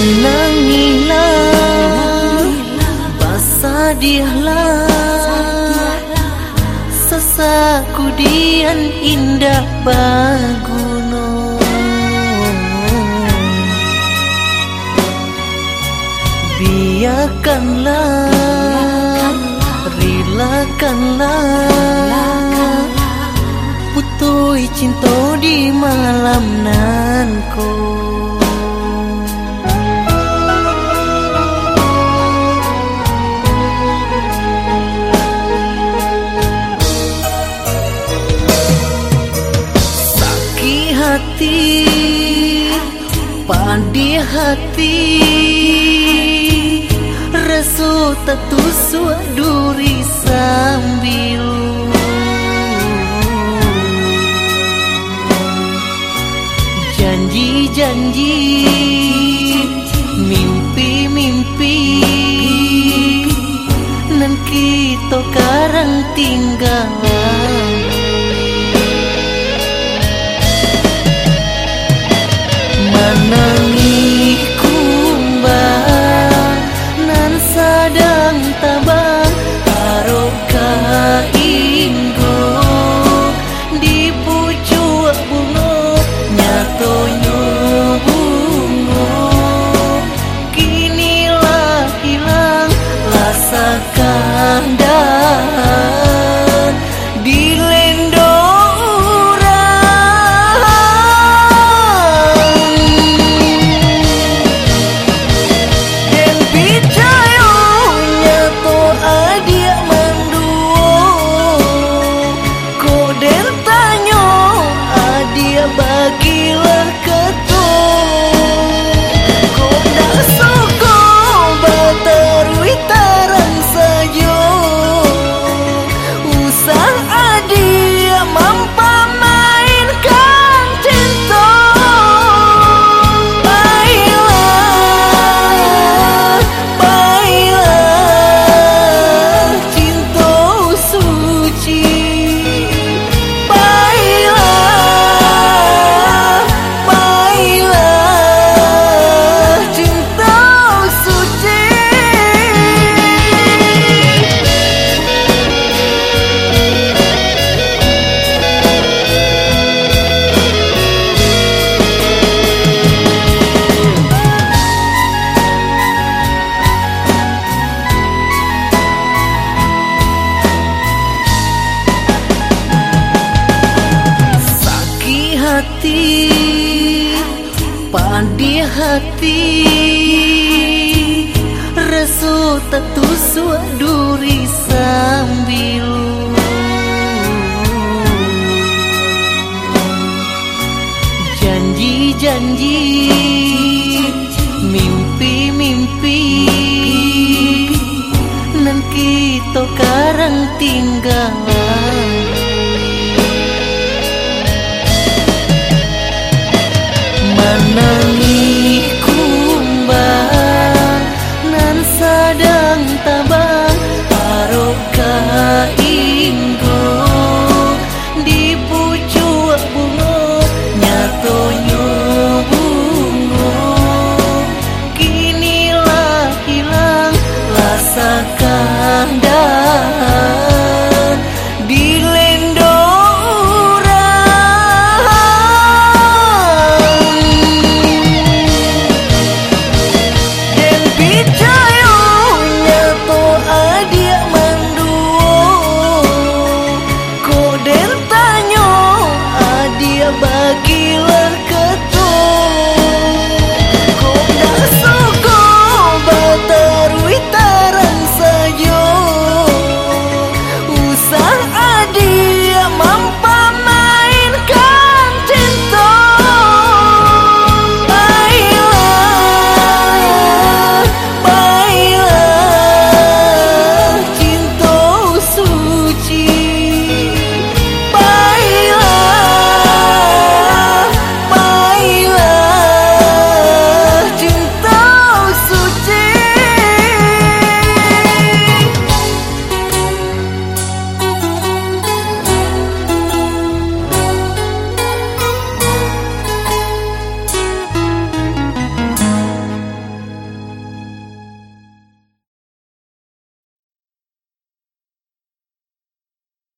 Menangilah Basadiahlah Sesaku dian indah baguno. Biarkanlah Rilakanlah Putui cinta di malam nanko hati Padi hati Resu tetusu duri sambil. Janji-janji Mimpi-mimpi Nan kita karang tinggal Padi hati. Resu tetusu duri sambil Janji-janji Mimpi-mimpi Nan kita karang tinggal na na na.